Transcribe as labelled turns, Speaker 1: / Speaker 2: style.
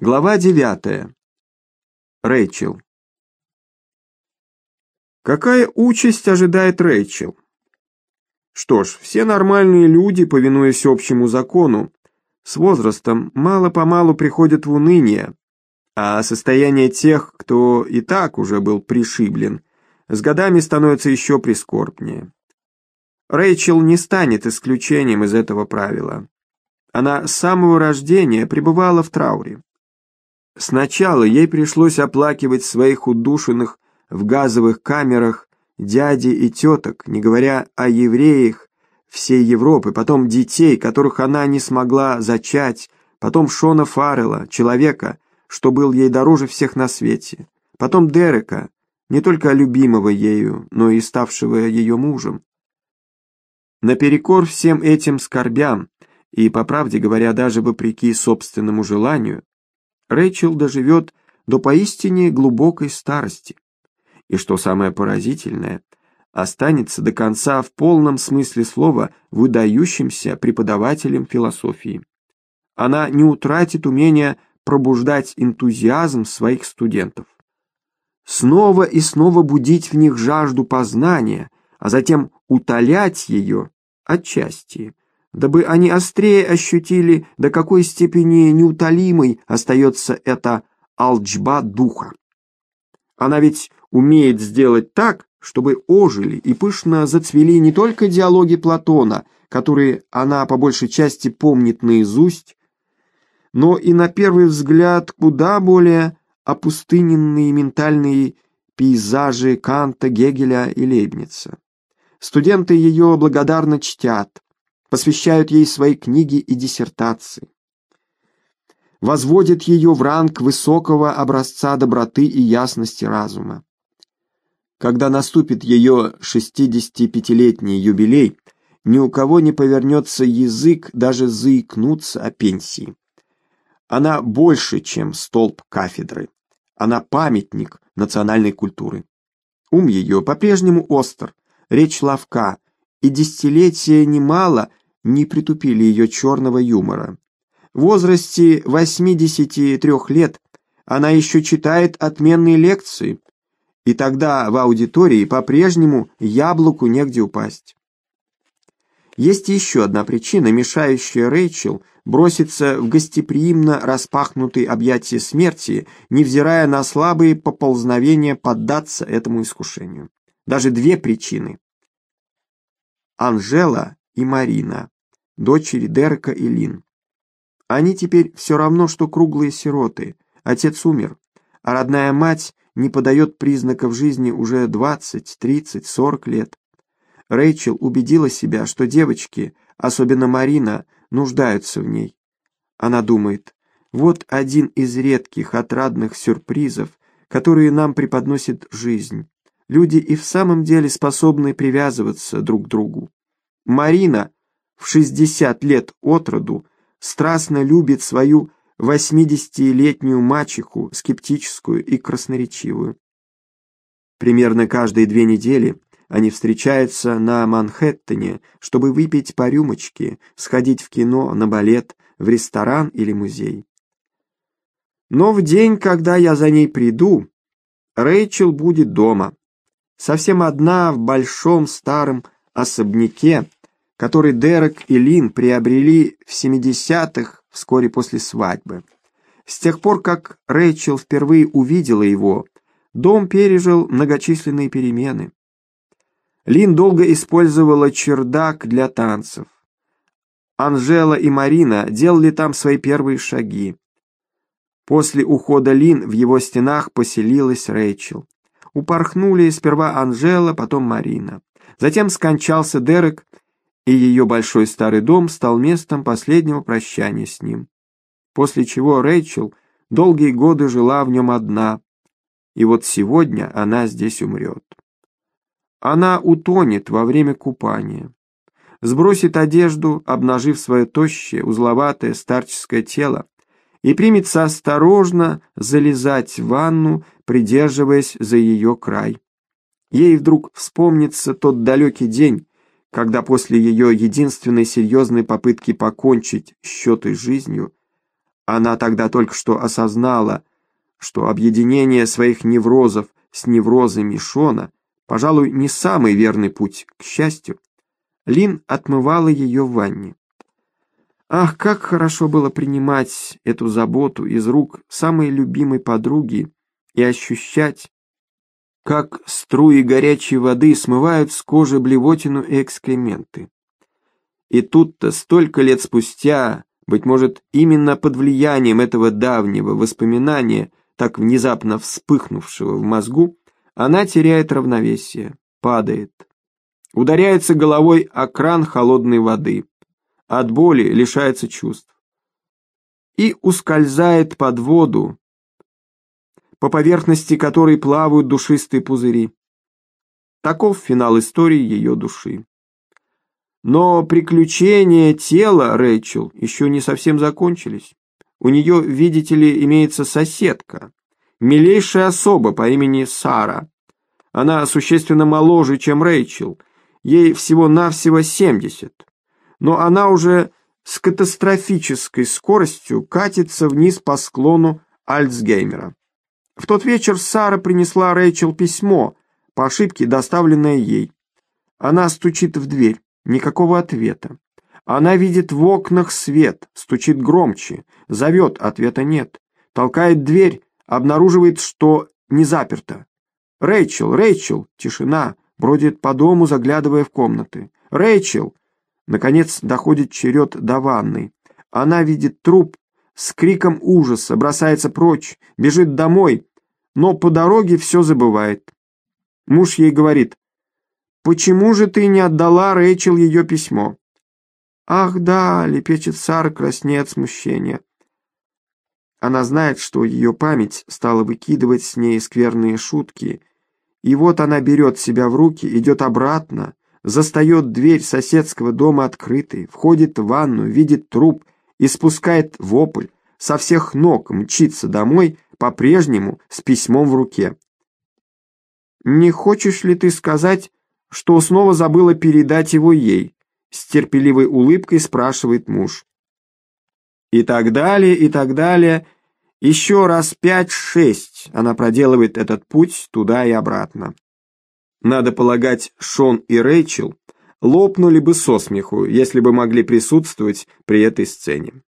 Speaker 1: Глава девятая. Рэйчел. Какая участь ожидает Рэйчел? Что ж, все нормальные люди, повинуясь общему закону, с возрастом мало-помалу приходят в уныние, а состояние тех, кто и так уже был пришиблен, с годами становится еще прискорбнее. Рэйчел не станет исключением из этого правила. Она с самого рождения пребывала в трауре. Сначала ей пришлось оплакивать своих удушенных в газовых камерах дяди и теток, не говоря о евреях всей Европы, потом детей, которых она не смогла зачать, потом Шона Фаррелла, человека, что был ей дороже всех на свете, потом Дерека, не только любимого ею, но и ставшего ее мужем. Наперекор всем этим скорбям, и, по правде говоря, даже вопреки собственному желанию, Рэйчел доживет до поистине глубокой старости. И что самое поразительное, останется до конца в полном смысле слова выдающимся преподавателем философии. Она не утратит умения пробуждать энтузиазм своих студентов. Снова и снова будить в них жажду познания, а затем утолять ее отчасти дабы они острее ощутили, до какой степени неутолимой остается эта алчба духа. Она ведь умеет сделать так, чтобы ожили и пышно зацвели не только диалоги Платона, которые она по большей части помнит наизусть, но и на первый взгляд куда более опустыненные ментальные пейзажи Канта, Гегеля и Лейбница. Студенты ее благодарно чтят, посвящают ей свои книги и диссертации. Возводят ее в ранг высокого образца доброты и ясности разума. Когда наступит ее 65-летний юбилей, ни у кого не повернется язык даже заикнуться о пенсии. Она больше, чем столб кафедры. Она памятник национальной культуры. Ум ее по-прежнему остр, речь ловка, и десятилетия немало не притупили ее черного юмора. В возрасте 83 лет она еще читает отменные лекции, и тогда в аудитории по-прежнему яблоку негде упасть. Есть еще одна причина, мешающая Рэйчел броситься в гостеприимно распахнутые объятия смерти, невзирая на слабые поползновения поддаться этому искушению. Даже две причины. Анжела и Марина, дочери Дерека и Лин. Они теперь все равно, что круглые сироты. Отец умер, а родная мать не подает признаков жизни уже 20, 30, 40 лет. Рэйчел убедила себя, что девочки, особенно Марина, нуждаются в ней. Она думает, вот один из редких отрадных сюрпризов, которые нам преподносит жизнь. Люди и в самом деле способны привязываться друг к другу. Марина в 60 лет от роду страстно любит свою 80-летнюю мачеху, скептическую и красноречивую. Примерно каждые две недели они встречаются на Манхэттене, чтобы выпить по рюмочке, сходить в кино, на балет, в ресторан или музей. Но в день, когда я за ней приду, Рэйчел будет дома, совсем одна в большом старом особняке, который Дерек и Лин приобрели в 70-х вскоре после свадьбы. С тех пор, как Рэйчел впервые увидела его, дом пережил многочисленные перемены. Лин долго использовала чердак для танцев. Анжела и Марина делали там свои первые шаги. После ухода Лин в его стенах поселилась Рэйчел. Упорхнули сперва Анжела, потом Марина. Затем скончался Дерек, и ее большой старый дом стал местом последнего прощания с ним. После чего Рэйчел долгие годы жила в нем одна, и вот сегодня она здесь умрет. Она утонет во время купания, сбросит одежду, обнажив свое тощее, узловатое старческое тело, и примется осторожно залезать в ванну, придерживаясь за ее край. Ей вдруг вспомнится тот далекий день, когда после ее единственной серьезной попытки покончить счеты жизнью Она тогда только что осознала, что объединение своих неврозов с неврозами Шона, пожалуй, не самый верный путь к счастью. Лин отмывала ее в ванне. Ах, как хорошо было принимать эту заботу из рук самой любимой подруги и ощущать, как струи горячей воды смывают с кожи блевотину и экскременты. И тут-то столько лет спустя, быть может, именно под влиянием этого давнего воспоминания, так внезапно вспыхнувшего в мозгу, она теряет равновесие, падает, ударяется головой о кран холодной воды, от боли лишается чувств. И ускользает под воду, по поверхности которой плавают душистые пузыри. Таков финал истории ее души. Но приключения тела Рэйчел еще не совсем закончились. У нее, видите ли, имеется соседка, милейшая особа по имени Сара. Она существенно моложе, чем Рэйчел, ей всего-навсего 70. Но она уже с катастрофической скоростью катится вниз по склону Альцгеймера. В тот вечер Сара принесла Рэйчел письмо, по ошибке доставленное ей. Она стучит в дверь, никакого ответа. Она видит в окнах свет, стучит громче, зовет, ответа нет. Толкает дверь, обнаруживает, что не заперто. «Рэйчел, Рэйчел!» Тишина, бродит по дому, заглядывая в комнаты. «Рэйчел!» Наконец доходит черед до ванной. Она видит труп, с криком ужаса бросается прочь, бежит домой, но по дороге все забывает. Муж ей говорит, «Почему же ты не отдала Рэйчел ее письмо?» «Ах да», — лепечет Сара, краснея от смущения. Она знает, что ее память стала выкидывать с ней скверные шутки, и вот она берет себя в руки, идет обратно, застает дверь соседского дома открытой, входит в ванну, видит труп и спускает вопль, со всех ног мчится домой, по-прежнему с письмом в руке. «Не хочешь ли ты сказать, что снова забыла передать его ей?» С терпеливой улыбкой спрашивает муж. И так далее, и так далее. Еще раз пять-шесть она проделывает этот путь туда и обратно. Надо полагать, Шон и Рэйчел лопнули бы со смеху, если бы могли присутствовать при этой сцене.